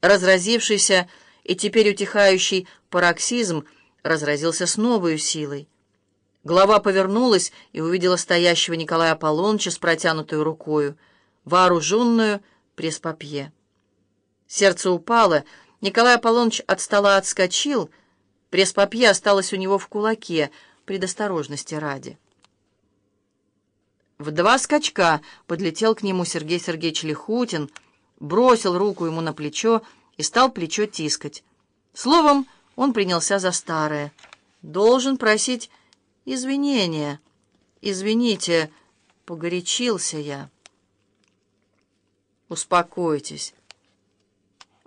Разразившийся и теперь утихающий пароксизм разразился с новой силой. Голова повернулась и увидела стоящего Николая Аполлоныча с протянутой рукою, вооруженную пресс-папье. Сердце упало, Николай Аполлоныч от стола отскочил, пресс-папье осталось у него в кулаке, предосторожности ради. В два скачка подлетел к нему Сергей Сергеевич Лихутин, бросил руку ему на плечо и стал плечо тискать. Словом, он принялся за старое. «Должен просить извинения. Извините, погорячился я». «Успокойтесь.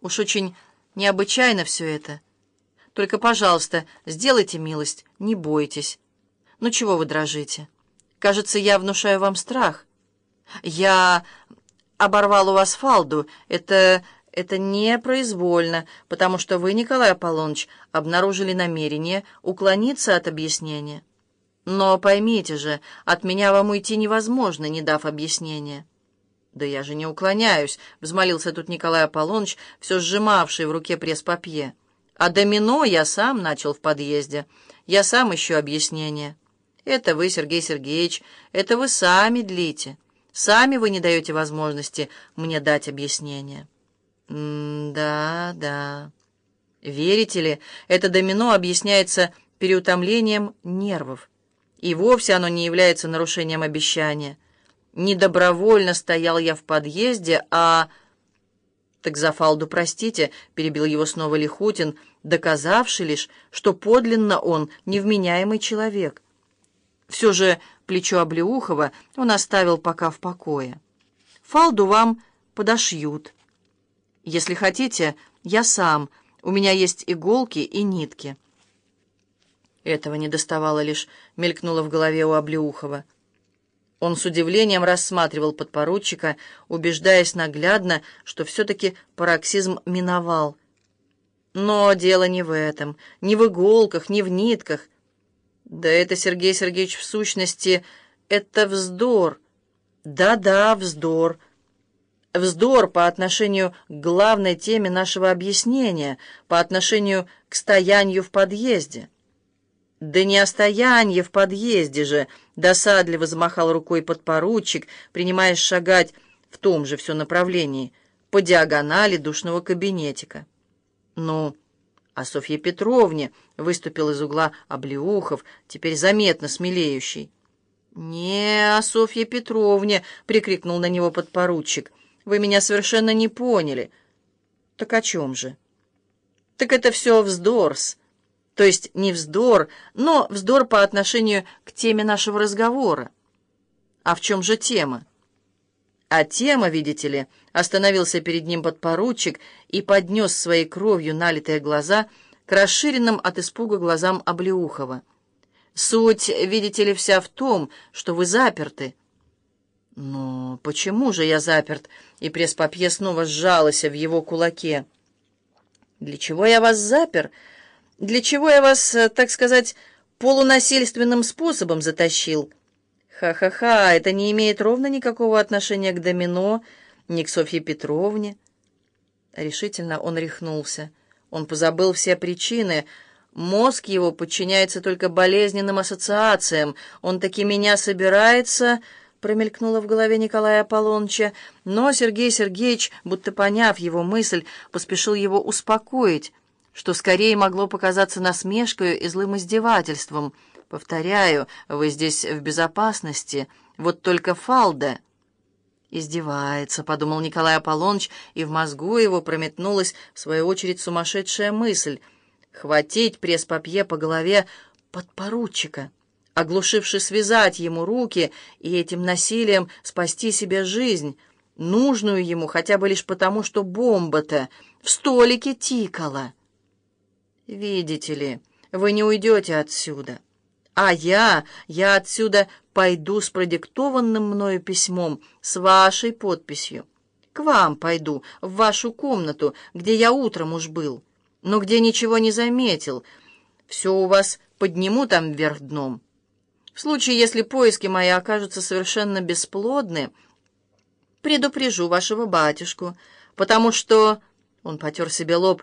Уж очень необычайно все это. Только, пожалуйста, сделайте милость, не бойтесь. Ну чего вы дрожите? Кажется, я внушаю вам страх. Я оборвал у вас фалду. Это... это непроизвольно, потому что вы, Николай Аполлоныч, обнаружили намерение уклониться от объяснения. Но поймите же, от меня вам уйти невозможно, не дав объяснения. «Да я же не уклоняюсь», — взмолился тут Николай Аполлоныч, все сжимавший в руке пресс-папье. «А домино я сам начал в подъезде. Я сам ищу объяснение. Это вы, Сергей Сергеевич, это вы сами длите». Сами вы не даете возможности мне дать объяснение. да, да. Верите ли, это домино объясняется переутомлением нервов. И вовсе оно не является нарушением обещания. Не добровольно стоял я в подъезде, а... «Так за фалду простите», — перебил его снова Лихутин, доказавший лишь, что подлинно он невменяемый человек. Все же плечо Облеухова он оставил пока в покое. «Фалду вам подошьют. Если хотите, я сам. У меня есть иголки и нитки». Этого не доставало лишь, мелькнуло в голове у Облеухова. Он с удивлением рассматривал подпоручика, убеждаясь наглядно, что все-таки пароксизм миновал. Но дело не в этом, не в иголках, не в нитках. Да это, Сергей Сергеевич, в сущности, это вздор. Да-да, вздор. Вздор по отношению к главной теме нашего объяснения, по отношению к стоянию в подъезде. «Да не о стоянье в подъезде же!» — досадливо замахал рукой подпоручик, принимаясь шагать в том же все направлении, по диагонали душного кабинетика. «Ну...» А Софье Петровне выступил из угла Облеухов, теперь заметно смелеющий. «Не о Софье Петровне!» — прикрикнул на него подпоручик. «Вы меня совершенно не поняли». «Так о чем же?» «Так это все вздорс. То есть не вздор, но вздор по отношению к теме нашего разговора». «А в чем же тема?» А тема, видите ли, остановился перед ним подпоручик и поднес своей кровью налитые глаза к расширенным от испуга глазам Облеухова. «Суть, видите ли, вся в том, что вы заперты». «Но почему же я заперт?» И пресс-папье снова сжалось в его кулаке. «Для чего я вас запер? Для чего я вас, так сказать, полунасильственным способом затащил?» Ха-ха-ха, это не имеет ровно никакого отношения к домино, ни к Софье Петровне. Решительно он рехнулся. Он позабыл все причины. Мозг его подчиняется только болезненным ассоциациям. Он таки меня собирается... Промелькнуло в голове Николая Аполлоныча, но Сергей Сергеевич, будто поняв его мысль, поспешил его успокоить, что скорее могло показаться насмешкой и злым издевательством — Повторяю, вы здесь в безопасности, вот только Фалда... «Издевается», — подумал Николай Аполлоныч, и в мозгу его прометнулась, в свою очередь, сумасшедшая мысль — хватить пресс-папье по голове подпоручика, оглушивши связать ему руки и этим насилием спасти себе жизнь, нужную ему хотя бы лишь потому, что бомба-то в столике тикала. «Видите ли, вы не уйдете отсюда». А я, я отсюда пойду с продиктованным мною письмом, с вашей подписью. К вам пойду, в вашу комнату, где я утром уж был, но где ничего не заметил. Все у вас подниму там вверх дном. В случае, если поиски мои окажутся совершенно бесплодны, предупрежу вашего батюшку, потому что Он потер себе лоб.